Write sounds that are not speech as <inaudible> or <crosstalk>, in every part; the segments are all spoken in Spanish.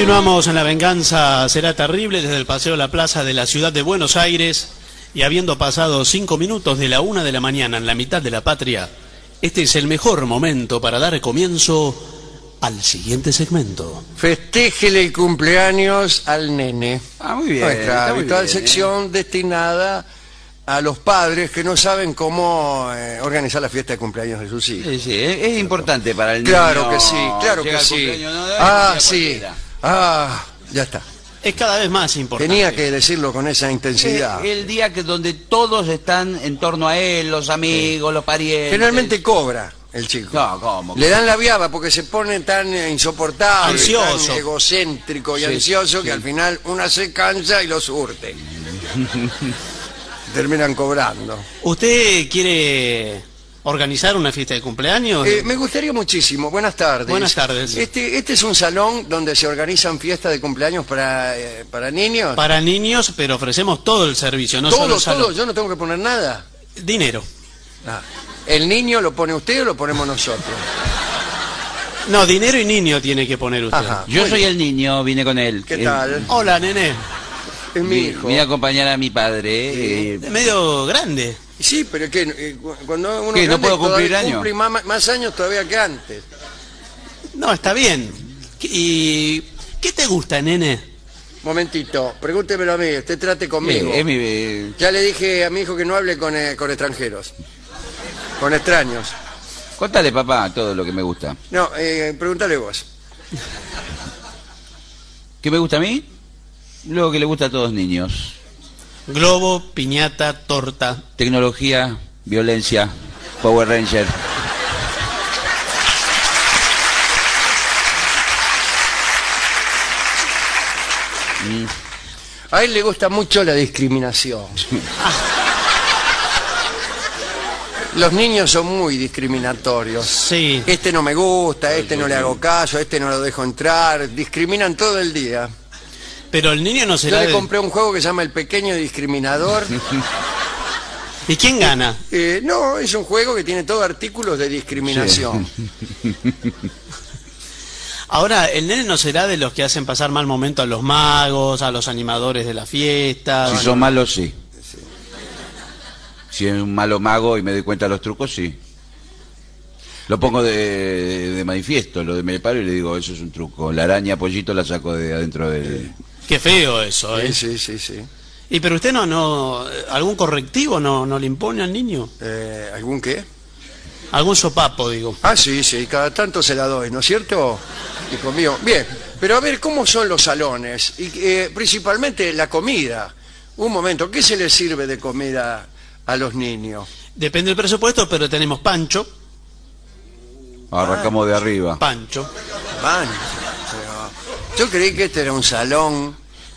Continuamos en La Venganza Será Terrible desde el Paseo La Plaza de la ciudad de Buenos Aires y habiendo pasado cinco minutos de la una de la mañana en la mitad de la patria, este es el mejor momento para dar comienzo al siguiente segmento. Festéjele el cumpleaños al nene. Ah, muy bien. Nuestra está habitual bien, ¿eh? sección destinada a los padres que no saben cómo eh, organizar la fiesta de cumpleaños de sus hijos. Sí, sí, es, es importante para el Claro niño. que sí, claro Llega que sí. no, Ah, sí. cualquiera. Ah, ya está. Es cada vez más importante. Tenía que decirlo con esa intensidad. El día que donde todos están en torno a él, los amigos, los parientes. Generalmente cobra el chico. No, ¿cómo? Le dan la viaba porque se pone tan insoportable, Ansioso. tan egocéntrico y Sí, ansioso que sí. al final una se cansa y lo surte. <laughs> Terminan cobrando. ¿Usted quiere organizar una fiesta de cumpleaños? Eh, me gustaría muchísimo. Buenas tardes. Buenas tardes. Este, este es un salón donde se organizan fiestas de cumpleaños para, eh, para niños. Para niños, pero ofrecemos todo el servicio, no todo, solo el salón. todo. Yo no tengo que poner nada. Dinero. Ah. ¿El niño lo pone usted o lo ponemos nosotros? No, dinero y niño tiene que poner usted. Ajá. Yo soy bien. el niño, vine con él. ¿Qué Eh, tal? Hola, nene. Es mi hijo. Vine a acompañar a mi padre. eh, medio grande. Sí, pero es que eh, cu- cuando uno ¿Qué, es no grande, puedo cumplir todavía años? cumple más, más años todavía que antes. No, está bien. ¿Y qué te gusta, nene? Momentito, pregúntemelo a mí, usted trate conmigo. eh, mi- eh, Ya le dije a mi hijo que no hable con, eh, con extranjeros, con extraños. contale, papá, todo lo que me gusta. No, eh, pregúntale vos. ¿Qué me gusta a mí? Lo que le gusta a todos los niños. Globo, piñata, torta. Tecnología, violencia, Power Ranger. A él le gusta mucho la discriminación. Los niños son muy discriminatorios. Sí. Este no me gusta, este no le hago caso, este no lo dejo entrar. Discriminan todo el día. Pero el niño no Yo será le de... compré un juego que se llama El Pequeño Discriminador. <laughs> ¿Y quién gana? Eh, no, es un juego que tiene todo artículos de discriminación. <laughs> Ahora, el nene no será de los que hacen pasar mal momento a los magos, a los animadores de la fiesta. Si son malos, sí. Si es un malo mago y me doy cuenta de los trucos, sí. Lo pongo de, de manifiesto, lo de me paro y le digo, eso es un truco. La araña pollito la saco de adentro del... Qué feo eso, ¿eh? Sí, sí, sí, sí. ¿Y pero usted no, no, algún correctivo no, no le impone al niño? Eh, ¿Algún qué? Algún sopapo, digo. Ah, sí, sí, cada tanto se la doy, ¿no es cierto? Hijo mío. Bien, pero a ver, ¿cómo son los salones? Y eh, principalmente la comida. Un momento, ¿qué se les sirve de comida a los niños? Depende del presupuesto, pero tenemos pancho, Arrancamos de arriba. pancho. Van. Yo creí que este era un salón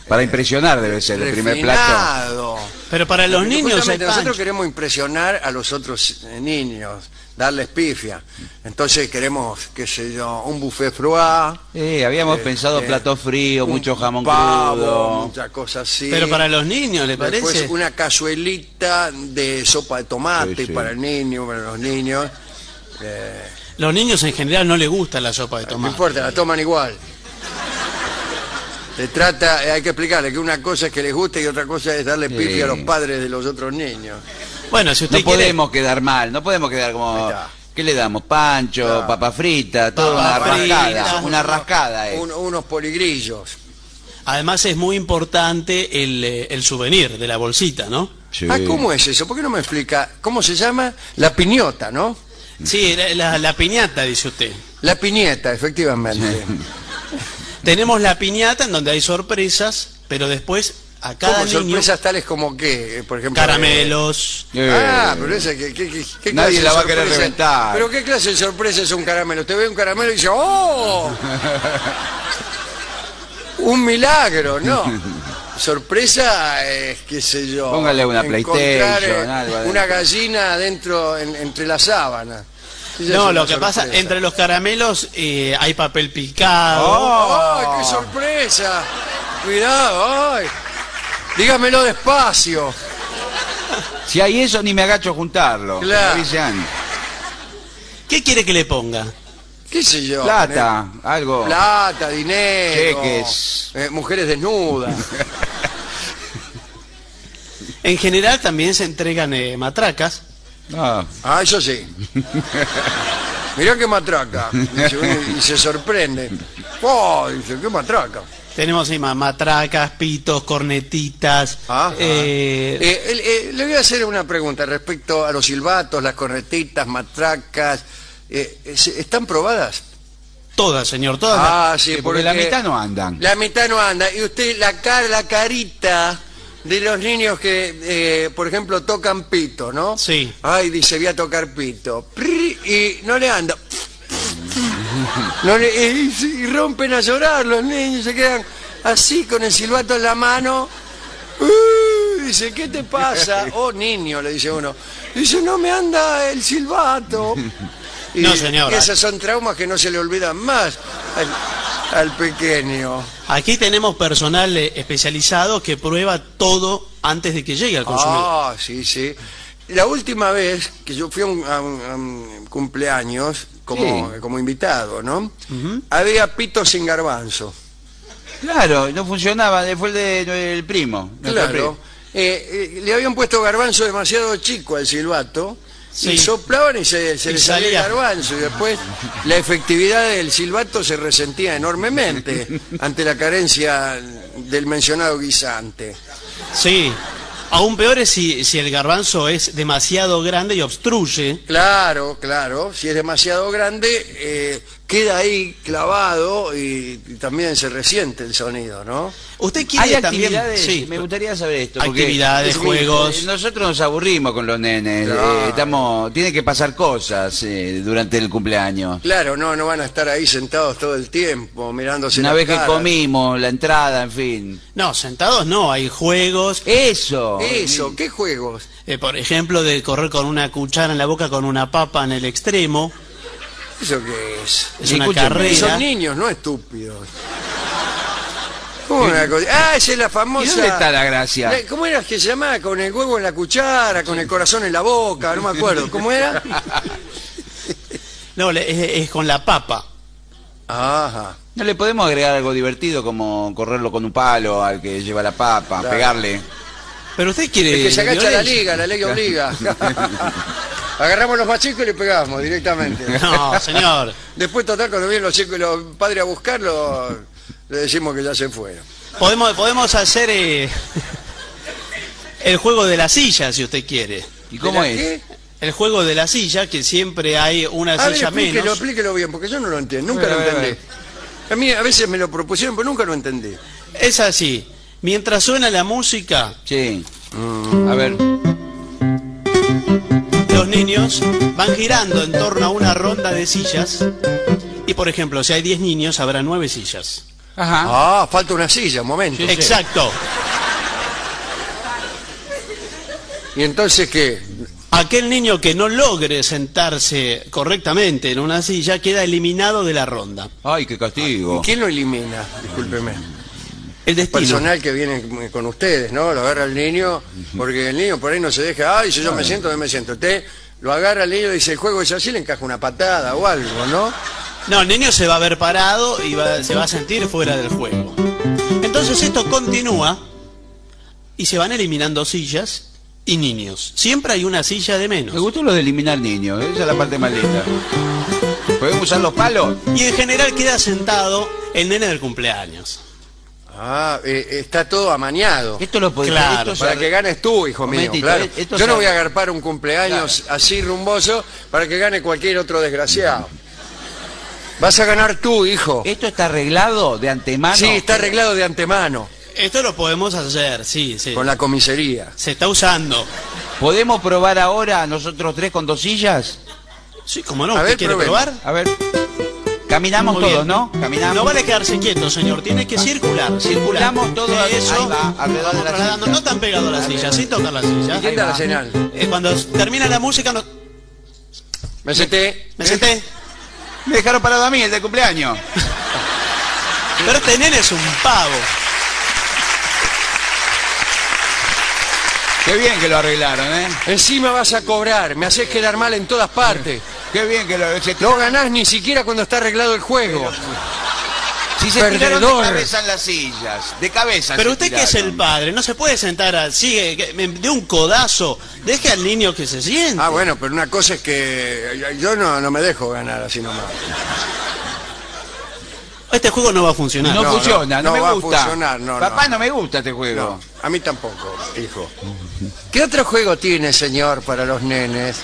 Para impresionar debe ser el primer plato. Pero para los Porque niños hay nosotros pancho. queremos impresionar a los otros eh, niños, darles pifia. Entonces queremos, qué sé yo, un buffet froid, Eh, habíamos pensado eh, plato frío, mucho jamón pavo, crudo. muchas cosas así. Pero para los niños, ¿le Después parece? una cazuelita de sopa de tomate Sí, sí. para el niño, para los niños. Eh, Los niños en general no les gusta la sopa de no tomate. importa, la toman igual. Se trata, eh, hay que explicarle que una cosa es que les guste y otra cosa es darle Sí. pifia a los padres de los otros niños. Bueno, si usted No quiere... podemos quedar mal, no podemos quedar como... Ahí está. ¿Qué le damos? Pancho, Claro. papa frita, toda una Papa frita. rascada. Una rascada es. Un- unos poligrillos. Además es muy importante el, eh, el souvenir de la bolsita, ¿no? Sí. Ah, ¿cómo es eso? ¿Por qué no me explica? ¿Cómo se llama? La piñota, ¿no? Sí, la, la- la piñata, dice usted. La piñeta, efectivamente. Tenemos la piñata en donde hay sorpresas, pero después a cada ¿Cómo? niño sorpresas tales como qué, por ejemplo. caramelos. eh, Eh, Ah, pero esa, ¿qué, qué, qué- qué Nadie clase la de va a querer sorpresa? reventar. ¿Pero qué clase de sorpresa es un caramelo? Usted ve un caramelo y dice, ¡oh! <laughs> un milagro, ¿no? Sorpresa es, qué sé yo. Póngale una PlayStation, eh, algo. Una gallina dentro, en- entre las sábanas. No, lo que pasa, entre los caramelos eh, hay papel picado. Oh. ¡Ay, qué sorpresa! Cuidado, ¡ay! Dígamelo despacio. Si hay eso, ni me agacho a juntarlo. Claro. ¿Qué quiere que le ponga? ¿Qué sé yo? Plata, algo. Plata, dinero. Cheques. eh, mujeres desnudas. En general también se entregan eh, matracas. No, Ah, eso sí. <laughs> Mirá qué matraca. Dice y se sorprende. Oh, dice, qué matraca. Tenemos ahí ma- matracas, pitos, cornetitas. Ajá. eh, Eh, el- eh, le voy a hacer una pregunta respecto a los silbatos, las cornetitas, matracas. Eh, eh, ¿se- ¿Están probadas? todas, señor, todas. Ah, sí, Sí, porque la mitad no andan. La mitad no anda. Y usted, la cara, la carita de los niños que, eh, por ejemplo, tocan pito, ¿no? Sí. Ay, dice, voy a tocar pito. Y no le anda. No le- y, y rompen a llorar los niños, se quedan así con el silbato en la mano. Dice, ¿qué te pasa? <laughs> Oh, niño, le dice uno. Dice, no me anda el silbato. Y, No, señora. esos son traumas que no se le olvidan más al, al pequeño. Aquí tenemos personal eh, especializado que prueba todo antes de que llegue al consumidor. Ah, sí, sí. La última vez que yo fui a un, a un- a un cumpleaños como, Sí. como invitado, ¿no? Había pito sin garbanzo. Claro, no funcionaba, fue el de el primo. Claro. primo. Eh, eh, le habían puesto garbanzo demasiado chico al silbato. Sí. Y soplaban y se, se Y le salía el garbanzo. Y después la efectividad del silbato se resentía enormemente ante la carencia del mencionado guisante. Sí. Aún peor es si, si el garbanzo es demasiado grande y obstruye. Claro, claro. Si es demasiado grande, eh, queda ahí clavado y, y también se resiente el sonido, ¿no? Usted quiere Hay también. actividades, Sí. me gustaría saber esto. Actividades, juegos. eh, Nosotros nos aburrimos con los nenes. Claro. eh, estamos, tiene que pasar cosas eh, durante el cumpleaños. Claro, no, no van a estar ahí sentados todo el tiempo mirándose Una vez que comimos, la entrada, en fin. No, sentados no, hay juegos. Eso. Eso, ¿qué juegos? eh, por ejemplo, de correr con una cuchara en la boca con una papa en el extremo. ¿Eso qué es? Es una carrera. Son niños, no estúpidos. ¿Cómo una cosa? Ah, esa es la famosa... ¿Y dónde está la gracia? La- ¿Cómo era que se llamaba? Con el huevo en la cuchara, con el corazón en la boca, no me acuerdo. ¿Cómo era? No, le- es, es con la papa. Ajá. ¿No le podemos agregar algo divertido como correrlo con un palo al que lleva la papa, Claro. pegarle? Pero usted quiere. El que se agacha la violencia. liga, la ley obliga. <laughs> Agarramos los más chicos y le pegamos directamente. <laughs> No, señor. Después, total, cuando vienen los chicos y los padres a buscarlo, le decimos que ya se fueron. Podemos, podemos hacer eh, el juego de la silla, si usted quiere. ¿Y cómo ¿De la es? qué? El juego de la silla, que siempre hay una A ver, silla explíquelo, menos. explíquelo bien, porque yo no lo entiendo, nunca A ver, lo a entendí. A mí a veces me lo propusieron, pero nunca lo entendí. Es así. Mientras suena la música, Sí. A ver. Los niños van girando en torno a una ronda de sillas. Y por ejemplo, si hay 10 niños, habrá 9 sillas. Ajá. Ah, falta una silla, un momento. Exacto. ¿Y entonces qué? Aquel niño que no logre sentarse correctamente en una silla queda eliminado de la ronda. Ay, qué castigo. ¿Quién lo elimina? Discúlpeme. El destino. Personal que viene con ustedes, ¿no? Lo agarra el niño, porque el niño por ahí no se deja, ay, si yo me siento, no me siento. Usted lo agarra el niño y dice, el juego es así, le encaja una patada o algo, ¿no? No, el niño se va a ver parado y va- se va a sentir fuera del juego. Entonces esto continúa y se van eliminando sillas y niños. Siempre hay una silla de Me menos. gustó lo de eliminar niños, esa es la parte más linda. ¿Podemos usar los palos? Y en general queda sentado el nene del cumpleaños. Ah, eh, está todo amañado. Esto lo podemos Claro, Para que ganes tú, hijo mío, Momentito, claro. esto Yo no voy a agarpar un cumpleaños así rumboso para que gane cualquier otro desgraciado. Vas a ganar tú, hijo. ¿Esto está arreglado de antemano? Sí, está arreglado de antemano, Esto lo podemos hacer, sí, sí. con la comisaría. Se está usando. ¿Podemos probar ahora nosotros tres con dos sillas? Sí, como no, A ¿usted ver, quiere probemos. probar? A ver. Caminamos Muy todos, bien. ¿no? Caminamos. No vale quedarse quieto, señor. Tiene que circular. circular. Circulamos todos Eso. ahí va, alrededor de la trasladando, silla. No tan pegado a la silla, sin tocar la silla. ¿Quién Ahí da la señal? Eh, cuando termina la música, no- Me senté. me senté. Me dejaron parado a mí, el de cumpleaños. <laughs> Pero este nene es un pavo. Qué bien que lo arreglaron, ¿eh? Encima vas a cobrar, me haces quedar mal en todas partes. Qué bien que lo... Se No ganás ni siquiera cuando está arreglado el juego. si se tiraron de perdedor. cabeza en las sillas. De cabeza Pero usted que es el tiraron. padre, no se puede sentar así, de un codazo. Deje al niño que se siente. Ah, bueno, pero una cosa es que yo no, no me dejo ganar así nomás. Este juego no va a funcionar. No, No, funciona, no, no me va a gusta. funcionar, no, Papá, no. no. me gusta este juego. No, a mí tampoco, hijo. ¿Qué otro juego tiene, señor, para los nenes?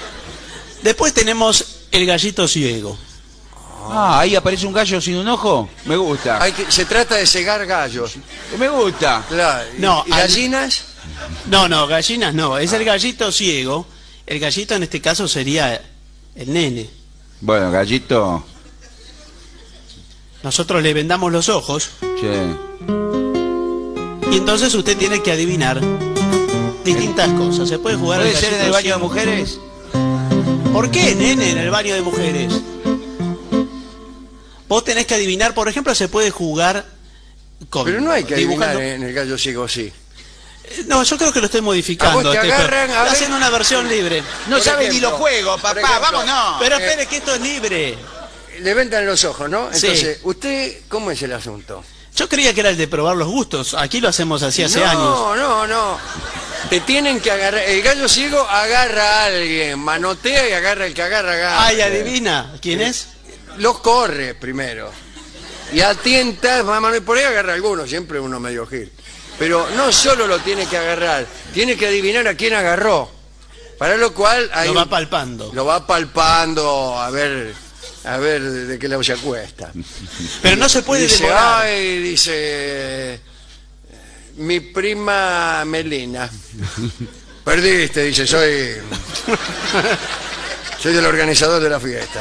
Después tenemos el gallito ciego. Ah, ahí aparece un gallo sin un ojo. Me gusta. Hay que, se trata de cegar gallos. Me gusta. Claro, ¿y- No, ¿Y al- gallinas? No, no, gallinas no. Es el gallito ciego. El gallito en este caso sería el nene. Bueno, gallito. Nosotros le vendamos los ojos Che. y entonces usted tiene que adivinar distintas cosas. Se puede jugar ¿Puede al ser en gallito el baño de ciego. mujeres? ¿Por qué, nene, en el baño de mujeres? Vos tenés que adivinar, por ejemplo, se puede jugar con Pero no hay que adivinar dibujando- en el gallo ciego, sí. No, yo creo que lo estoy A modificando. vos te este, agarran, pero a ver. hacen una versión libre. No Por sabe ni los juegos, por papá. ejemplo. Vámonos. Pero eh, espere que esto es libre. Le vendan los ojos, ¿no? Sí. Entonces, ¿usted cómo es el asunto? Yo creía que era el de probar los gustos. Aquí lo hacemos así hace no, años. No, no, Te tienen que agarrar. El gallo ciego agarra a alguien, manotea y agarra el que agarra, agarra. Ay, adivina. ¿Quién es? Los corre primero. Y atienta, mamá, y por ahí agarra a alguno, siempre uno medio gil. Pero no solo lo tiene que agarrar, tiene que adivinar a quién agarró. Para lo cual hay Lo va un- palpando. lo va palpando a ver a ver de qué lado se acuesta. Pero no se puede dice, demorar. ay, dice mi prima Melina. Perdiste, dice, soy soy el organizador de la fiesta.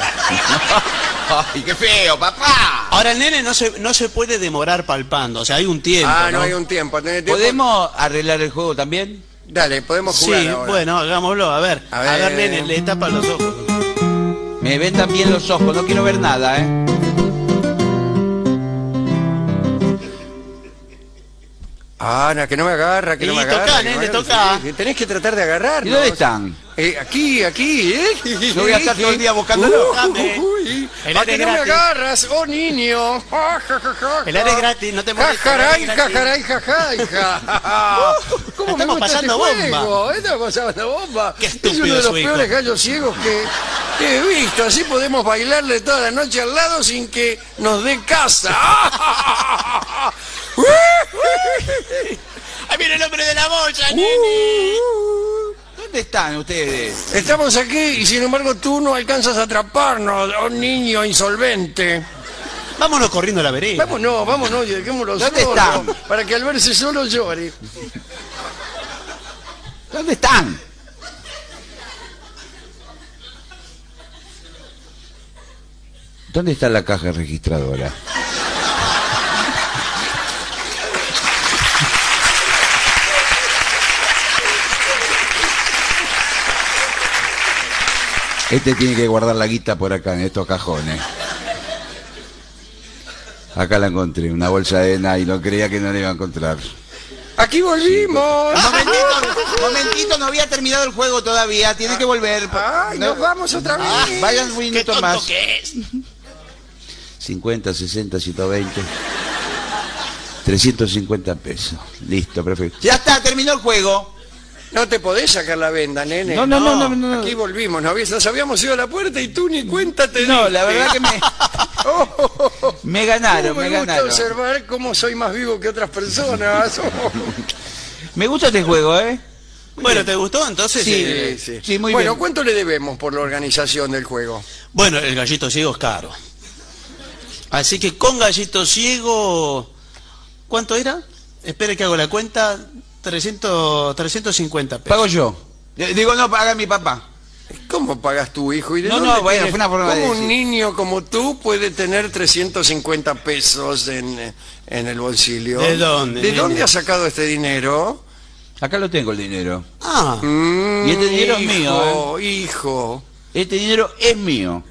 <laughs> Ay, qué feo, papá. Ahora el nene no se, no se puede demorar palpando. O sea, hay un tiempo. Ah, no ¿no? hay un tiempo. ¿tenés tiempo? ¿Podemos arreglar el juego también? Dale, podemos jugar Sí, ahora. bueno, hagámoslo. A ver. A A ver, nene, le tapa los ojos. Me vendan bien los ojos, no quiero ver nada, ¿eh? Ah, no, que no me agarra, que no Y me toca, agarra. nene, no- toca. sí, Tenés que tratar de agarrar. ¿Y dónde están? Eh, aquí, aquí, ¿eh? Yo voy a estar todo el día buscándolo. Uh, uy, El ¿A que no me gratis. agarras, oh niño? Ja, ja, ja, ja, El aire gratis, no te molestes, Jajaray, jajaray, jajay, ja. <laughs> ¿Cómo me Estamos gusta pasando este bomba. juego? Estamos pasando bomba. Qué es uno de los hijo. peores gallos ciegos que, que he visto. Así podemos bailarle toda la noche al lado sin que nos dé casa. <laughs> ¡Ahí viene el hombre de la boya, Uh. nene! ¿Dónde están ustedes? Estamos aquí y sin embargo tú no alcanzas a atraparnos, oh niño insolvente. Vámonos corriendo a la vereda. Vámonos, vámonos y dejémoslo ¿Dónde solo, están? Para que al verse solo llore. ¿Dónde están? ¿Dónde está la caja registradora? Este tiene que guardar la guita por acá, en estos cajones. Acá la encontré, una bolsa de nylon, creía que no la iba a encontrar. Aquí volvimos. Momentito, <laughs> momentito, no había terminado el juego todavía, tiene que volver. Ay, No- nos vamos otra vez. Ah, vayan un ¡Qué minuto más. que es! 50, 60, 120. 350 pesos. Listo, perfecto. Ya está, terminó el juego. No te podés sacar la venda, nene. No, no, no, no, no. Aquí volvimos, nos, habías- nos habíamos ido a la puerta y tú ni cuenta te No, diste. la verdad que me, Oh, <laughs> oh, oh. me ganaron, me me gusta ganaron. observar cómo soy más vivo que otras personas. <laughs> Me gusta este juego, ¿eh? Bueno, ¿te gustó entonces? Sí. Eh, Sí, sí. Sí, muy bueno, bien. ¿cuánto le debemos por la organización del juego? Bueno, el gallito ciego es caro. Así que con gallito ciego... ¿Cuánto era? Espere que hago la cuenta. 300, 350 pesos. Pago yo. Eh, Digo, no, paga mi papá. ¿Cómo pagas tu hijo? ¿Y de No, no, bueno, fue una forma de ¿Cómo un decir. niño como tú puede tener 350 pesos en, eh, en el bolsillo? ¿De dónde, ¿De dónde has sacado este dinero? Acá lo tengo el dinero. Ah, Mm, Y este dinero es mío, Hijo, hijo. Este dinero es mío.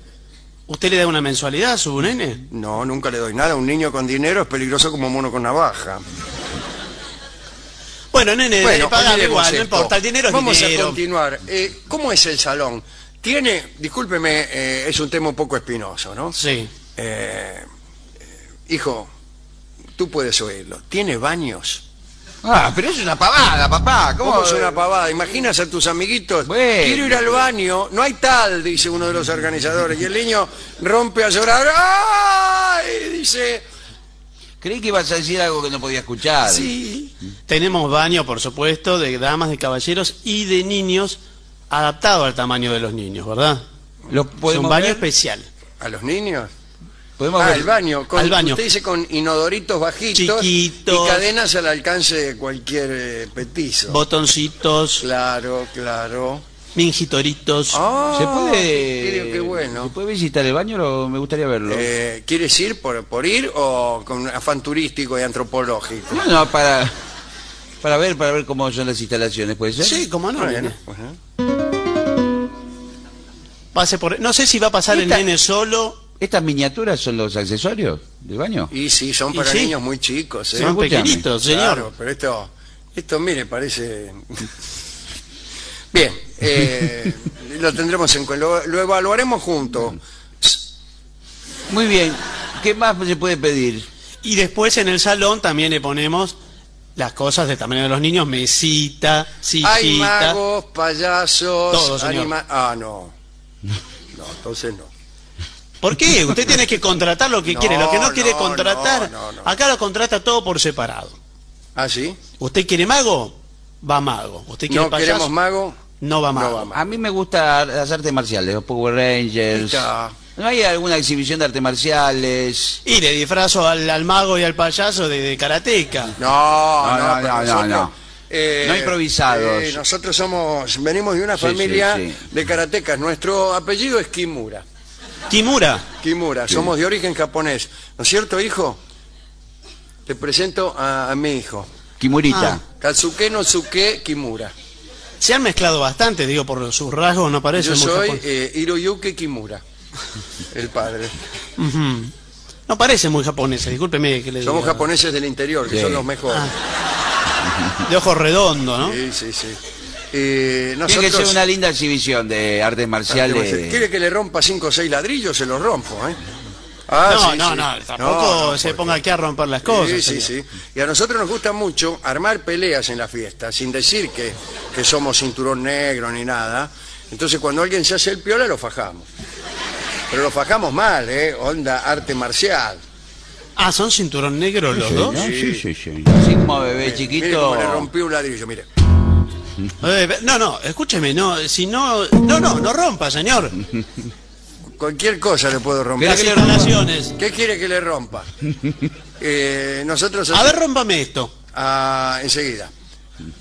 ¿usted le da una mensualidad a su nene? No, nunca le doy nada. Un niño con dinero es peligroso como mono con navaja. Bueno, nene, Bueno, paga olvidemos igual, no importa, el dinero es Vamos dinero. a continuar. Eh, ¿Cómo es el salón? Tiene, discúlpeme, eh, es un tema un poco espinoso, ¿no? Sí. Eh, eh, hijo, tú puedes oírlo. ¿Tiene baños? Ah, pero es una pavada, papá. ¿Cómo, ¿Cómo es una pavada? Imaginas a tus amiguitos. Bueno. Quiero ir al baño. No hay tal, dice uno de los organizadores. Y el niño rompe a llorar. ¡Ay! Dice, Creí que ibas a decir algo que no podía escuchar. sí. Tenemos baño, por supuesto, de damas, de caballeros y de niños adaptado al tamaño de los niños, ¿verdad? ¿Lo Es un baño ver? especial. ¿A los niños? ¿Podemos Ah, ver? el baño. Con, Al baño. Usted dice con inodoritos bajitos Chiquitos. y cadenas al alcance de cualquier eh, petizo. Botoncitos, claro, claro. Mingitoritos. Ah, ¿Se puede, qué, bueno. ¿Se puede visitar el baño? Lo- me gustaría verlo. Eh, ¿Quieres ir por, por ir o con afán turístico y antropológico? No, no, para, para ver para ver cómo son las instalaciones, ¿puede ser? Sí, cómo no. Bueno, nene. bueno. Pase por... No sé si va a pasar el nene solo. ¿Estas miniaturas son los accesorios del baño? Y sí, son para sí. niños muy chicos. ¿eh? Son pequeñitos, señor. Claro, pero esto, esto mire, parece... Bien, eh, lo tendremos en cuenta, lo, lo evaluaremos juntos. Muy bien. ¿Qué más se puede pedir? Y después en el salón también le ponemos las cosas de tamaño de los niños, mesita, Hay sillita. magos, payasos, Todo, señor. anima... Ah, no. No, entonces no. ¿Por qué? Usted tiene que contratar lo que No, quiere. Lo que no quiere contratar, no, no, no. acá lo contrata todo por separado. ¿Ah, sí? ¿Usted quiere mago? Va mago. ¿Usted quiere ¿No payaso? queremos mago? No va mago. No va mago. A mí me gustan las artes marciales, los Power Rangers. Está. ¿No hay alguna exhibición de artes marciales? Y le disfrazo al, al mago y al payaso de, de karateca. No, No, no, no, no, no, nosotros, no. eh, No improvisados. eh, nosotros somos, venimos de una Sí, familia sí, sí. de karatecas. Nuestro apellido es Kimura. Kimura. Kimura, somos de origen japonés. ¿No es cierto, hijo? Te presento a, a mi hijo. Kimurita. Ah. Katsuke no Tsuke Kimura. Se han mezclado bastante, digo, por sus rasgos no parece Yo muy soy japonés. eh, Hiroyuki Kimura, <laughs> el padre. No parece muy japonés, discúlpeme que le Somos diga. japoneses del interior, que Sí. son los mejores. De ojo redondo, ¿no? Sí, sí, sí. Eh, Tiene que ser una linda exhibición de artes marciales. ¿Quiere que le rompa cinco o seis ladrillos? Se los rompo, ¿eh? Ah, no, sí, no, sí. no, tampoco no, se ponga aquí a romper las cosas. Sí, sí, señor. sí. Y a nosotros nos gusta mucho armar peleas en la fiesta, sin decir que, que somos cinturón negro ni nada. Entonces cuando alguien se hace el piola lo fajamos. Pero lo fajamos mal, ¿eh? Onda arte marcial. Ah, ¿son cinturón negro los Sí, dos? Sí. sí, sí, como bebé Mire chiquito. cómo le rompí un ladrillo, mire. Eh, no, no, escúcheme, no, si no, no, no, no rompa, señor. <laughs> Cualquier cosa le puedo romper. Las que le rompa? instalaciones. ¿Qué quiere que le rompa? <laughs> Eh, nosotros... A ver, rómpame esto. Ah, enseguida.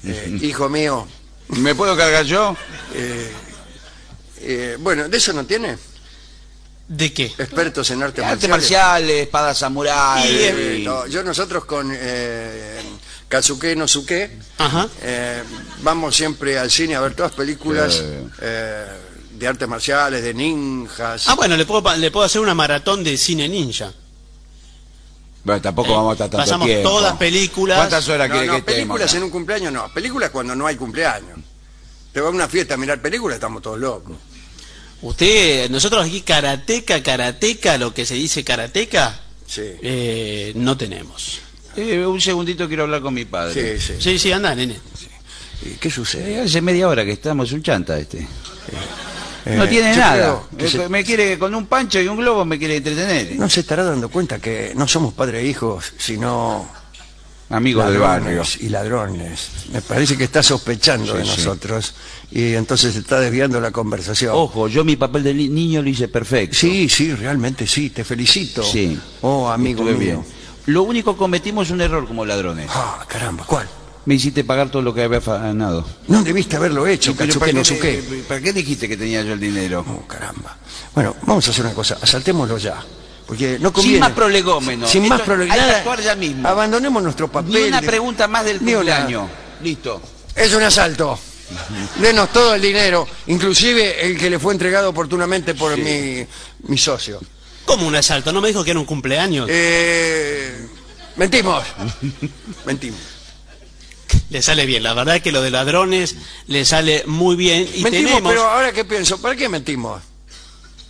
Eh, hijo mío, ¿Me puedo cargar yo? eh, eh, bueno, ¿de eso no tiene? ¿De qué? Expertos en arte Artes marcial. marciales, espadas samurái. Eh, no, yo nosotros con eh, Katsuke no Suke Ajá. eh, vamos siempre al cine a ver todas películas Sí. eh, de artes marciales, de ninjas. Ah, bueno, le puedo, le puedo hacer una maratón de cine ninja. Bueno, tampoco vamos a estar tanto Pasamos tiempo. todas películas. ¿Cuántas horas no, quiere no, que estemos? películas en un cumpleaños no, películas cuando no hay cumpleaños. Te va a una fiesta a mirar películas, estamos todos locos. Usted, nosotros aquí karateca, karateca, lo que se dice karateca, Sí, eh, no tenemos. Eh, un segundito quiero hablar con mi padre. sí, sí. Sí, sí, anda, nene. ¿Y ¿Qué sucede? Eh, hace media hora que estamos, un chanta este. No Eh, tiene nada. se- Me quiere con un pancho y un globo me quiere entretener. No se estará dando cuenta que no somos padre e hijos, sino Amigos del barrio. ladrones y ladrones. Me parece que está sospechando Sí, de sí. nosotros y entonces está desviando la conversación. Ojo, yo mi papel de ni- niño lo hice perfecto. Sí, sí, realmente sí, te felicito. Sí. Oh, amigo mío. bien. Lo único que cometimos un error como ladrones. Ah, caramba, ¿cuál? Me hiciste pagar todo lo que había ganado. No debiste haberlo hecho, Pero Katsuke ¿para, no qué. ¿Para qué dijiste que tenía yo el dinero? Oh, caramba. Bueno, vamos a hacer una cosa, asaltémoslo ya. Porque no conviene. Sin más prolegómenos. Sin más prolegómenos. hay que actuar ya mismo. Abandonemos nuestro papel. Ni una de- pregunta más del cumpleaños. Listo. Es un asalto. Denos todo el dinero, inclusive el que le fue entregado oportunamente por mi, mi socio. ¿Cómo un asalto? ¿No me dijo que era un cumpleaños? Eh, mentimos. <laughs> Mentimos. Le sale bien, la verdad que lo de ladrones le sale muy bien y mentimos, tenemos... pero ahora que pienso, ¿para qué mentimos?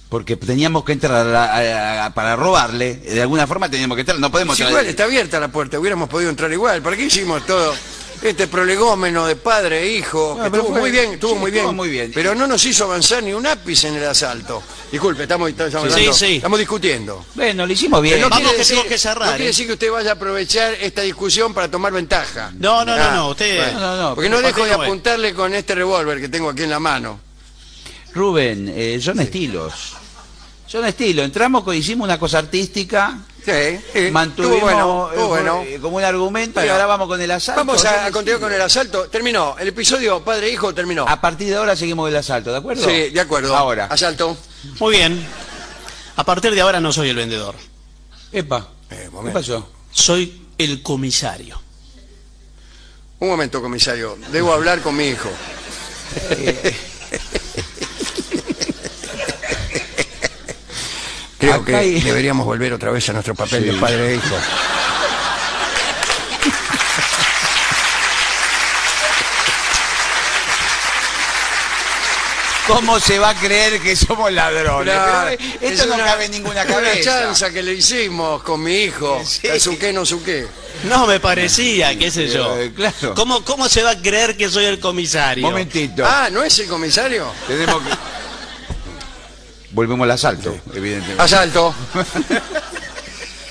Porque teníamos que entrar a la- a- a- para robarle, de alguna forma teníamos que entrar, no podemos Si traer- igual está abierta la puerta, hubiéramos podido entrar igual. ¿Para qué hicimos todo este prolegómeno de padre e hijo? Que estuvo fue- muy bien, estuvo sí, muy bien. estuvo muy bien. Pero no nos hizo avanzar ni un ápice en el asalto. Disculpe, estamos, estamos, Sí, hablando- sí. estamos discutiendo. Bueno, lo hicimos bien. No Vamos quiere que tengo que cerrar, no quiere ¿eh? decir que usted vaya a aprovechar esta discusión para tomar ventaja. No, no, no, no, usted- bueno. No, no, porque no dejo de apuntarle con este revólver que tengo aquí en la mano. Rubén, eh, son estilos. Son estilos. Entramos, hicimos una cosa artística, Sí, sí, mantuvimos bueno, eh, bueno. eh, como un argumento y ahora vamos con el asalto. Vamos Son a, a continuar con el asalto. Terminó. El episodio padre e hijo terminó. A partir de ahora seguimos el asalto, ¿de acuerdo? Sí, de acuerdo. Ahora. Asalto. Muy bien. A partir de ahora no soy el vendedor, Epa. Eh, ¿Qué momento. pasó? soy el comisario. Un momento, comisario. Debo hablar con mi hijo. <laughs> Creo Acá que hay- <laughs> deberíamos volver otra vez a nuestro papel de padre e hijo. ¿Cómo se va a creer que somos ladrones? Claro, Pero, eh, es esto no una- cabe en ninguna es Una cabeza. chanza que le hicimos con mi hijo. Sí. Kazuke no suke. No me parecía, qué sé yo. Eh, claro. ¿Cómo, ¿Cómo se va a creer que soy el comisario? Momentito. Ah, ¿no es el comisario? Tenemos que... Volvemos al asalto, evidentemente. Asalto.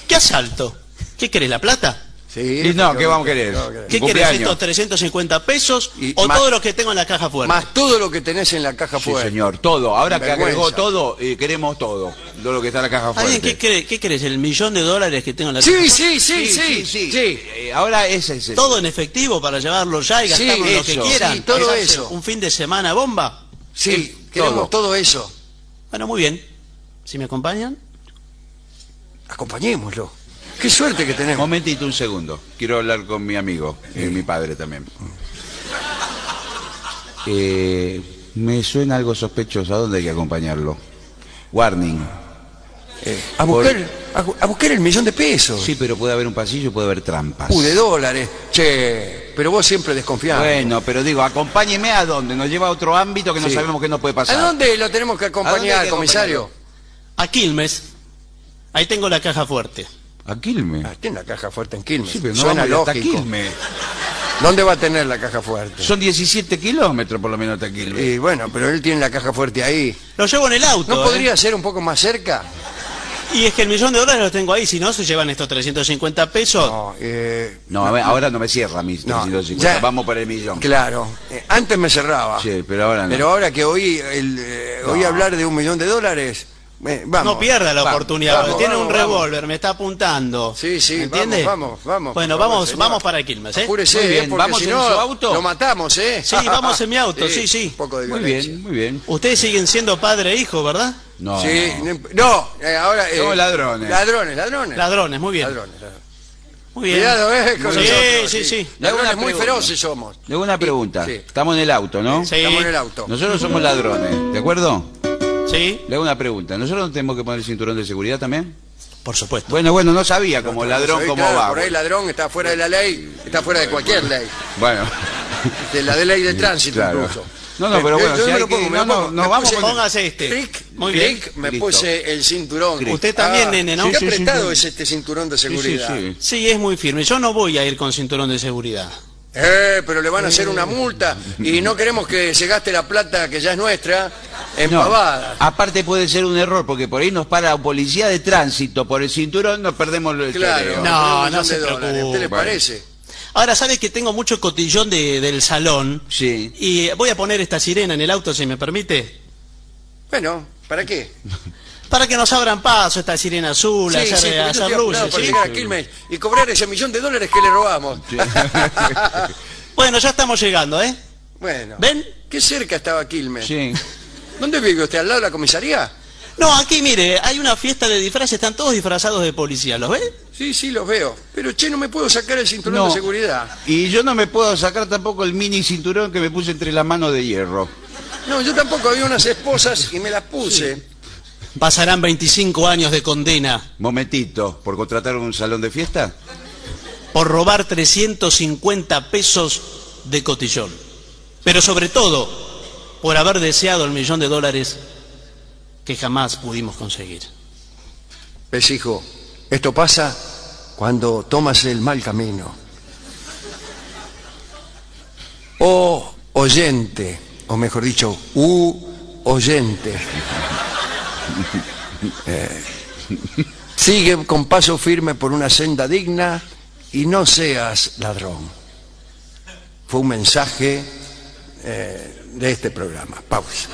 ¿Qué asalto? ¿Qué querés, la plata? Sí. Y no, ¿qué vamos a querer? ¿Qué querés, Cumpleaños. estos 350 pesos Y o más- todo lo que tengo en la caja fuerte? Más todo lo que tenés en la caja Sí, fuerte. señor, todo. Ahora que Vergüenza. agregó todo, eh, queremos todo. Todo lo que está en la caja fuerte. ¿Qué querés? ¿Qué querés? ¿El millón de dólares que tengo en la caja Sí, fuerte? sí, sí, sí, sí. Eh, ahora ese es el- ¿Todo en efectivo para llevarlo ya y gastarlo en lo que eso. quieran? Sí, todo ¿Es eso. ¿Un fin de semana bomba? Sí, queremos todo eso. Bueno, muy bien. Si me acompañan. Acompañémoslo. Qué suerte que tenemos. Momentito, un segundo. Quiero hablar con mi amigo, y mi padre también. Eh, me suena algo sospechoso. ¿A dónde hay que acompañarlo? Warning. Eh, a, buscar, a, bu- a buscar el millón de pesos. Sí, pero puede haber un pasillo, puede haber trampas. Uh, de dólares. Che, pero vos siempre desconfiás. Bueno, pero digo, acompáñeme a dónde. Nos lleva a otro ámbito que no Sí. sabemos qué nos puede pasar. ¿A dónde lo tenemos que ¿A dónde acompañar, que comisario? A Quilmes. Ahí tengo la caja fuerte. A Quilmes. Ah, tiene la caja fuerte en Quilmes. Sí, pero no Suena vamos a ir hasta lógico. Quilmes. ¿Dónde va a tener la caja fuerte? Son 17 kilómetros por lo menos hasta Quilmes. Y bueno, pero él tiene la caja fuerte ahí. Lo llevo en el auto. ¿No ¿eh? podría ser un poco más cerca? Y es que el millón de dólares lo tengo ahí. Si no, se llevan estos 350 pesos. No, eh, No, a ver, ahora no me cierra mis No, 350. ya- Vamos por el millón. claro. Eh, antes me cerraba. Sí, pero ahora no. Pero ahora que oí, el, eh, oí No. hablar de un millón de dólares, eh, vamos. no pierda la Vamos, oportunidad. vamos, tiene vamos, un revólver, me está apuntando. Sí, sí, ¿Entiende? vamos, vamos, vamos, Bueno, vamos, señor. vamos para Quilmes, ¿eh? Apúrese, Muy bien, eh, porque ¿vamos si en no, su auto? lo matamos, ¿eh? Sí, vamos en mi auto, <laughs> sí, sí. Un poco de Muy bien, muy bien. Ustedes siguen siendo padre e hijo, ¿verdad? No. Sí, no, eh, ahora... eh, Somos ladrones. Ladrones, ladrones. Ladrones, muy bien. Ladrones, ladrones. Muy bien. Cuidado, eh, con Sí, nosotros, sí, sí. Le hago Ladrones muy pregunta. feroces somos. Le hago una pregunta. Sí. Estamos en el auto, ¿no? Sí. Estamos en el auto. Nosotros somos ladrones, ¿de acuerdo? Sí, Le hago una pregunta. ¿Nosotros no tenemos que poner el cinturón de seguridad también? por supuesto. Bueno, bueno, no sabía como ladrón cómo claro, va. Por ahí ladrón está fuera de la ley, está fuera de cualquier ley. Bueno. De la de ley de <laughs> tránsito Claro. incluso. No, no, pero Eh, bueno, yo si me hay lo pongo, que- me no, pongo. vamos puse- con- Póngase este. Clic, Muy bien. clic, me Listo. puse el cinturón. Ah, Usted también, nene, ¿no? Qué Sí, sí, apretado sí. es este cinturón de seguridad. sí. Sí, es muy firme. Yo no voy a ir con cinturón de seguridad. Eh, pero le van a hacer una multa y no queremos que se gaste la plata que ya es nuestra en No, pavadas. aparte puede ser un error, porque por ahí nos para la policía de tránsito por el cinturón, nos perdemos el Claro, choreo. No, un no se dólares. ¿A preocupe. usted le parece? Ahora, ¿sabes que tengo mucho cotillón de- del salón? Sí. Y voy a poner esta sirena en el auto, si me permite. Bueno, ¿para qué? <laughs> Para que nos abran paso esta sirena azul, Sí, hacer, sí, hacer luces, para ¿sí? llegar a Quilmes y cobrar ese millón de dólares que le robamos. <laughs> Bueno, ya estamos llegando, ¿eh? bueno. ¿Ven? Qué cerca estaba Quilmes. Sí. ¿Dónde vive usted? ¿Al lado de la comisaría? No, aquí mire, hay una fiesta de disfraces, están todos disfrazados de policía, ¿los ve? Sí, sí, los veo. Pero, che, no me puedo sacar el cinturón No. de seguridad. Y yo no me puedo sacar tampoco el mini cinturón que me puse entre las manos de hierro. No, yo tampoco había unas esposas y me las puse. Pasarán 25 años de condena. Momentito, ¿por contratar un salón de fiesta? por robar 350 pesos de cotillón. Pero sobre todo, por haber deseado el millón de dólares que jamás pudimos conseguir. Ves, hijo, esto pasa cuando tomas el mal camino. Oh, oyente, o mejor dicho, u oyente. <laughs> Eh, sigue con paso firme por una senda digna y no seas ladrón. Fue un mensaje eh, de este programa. Pausa.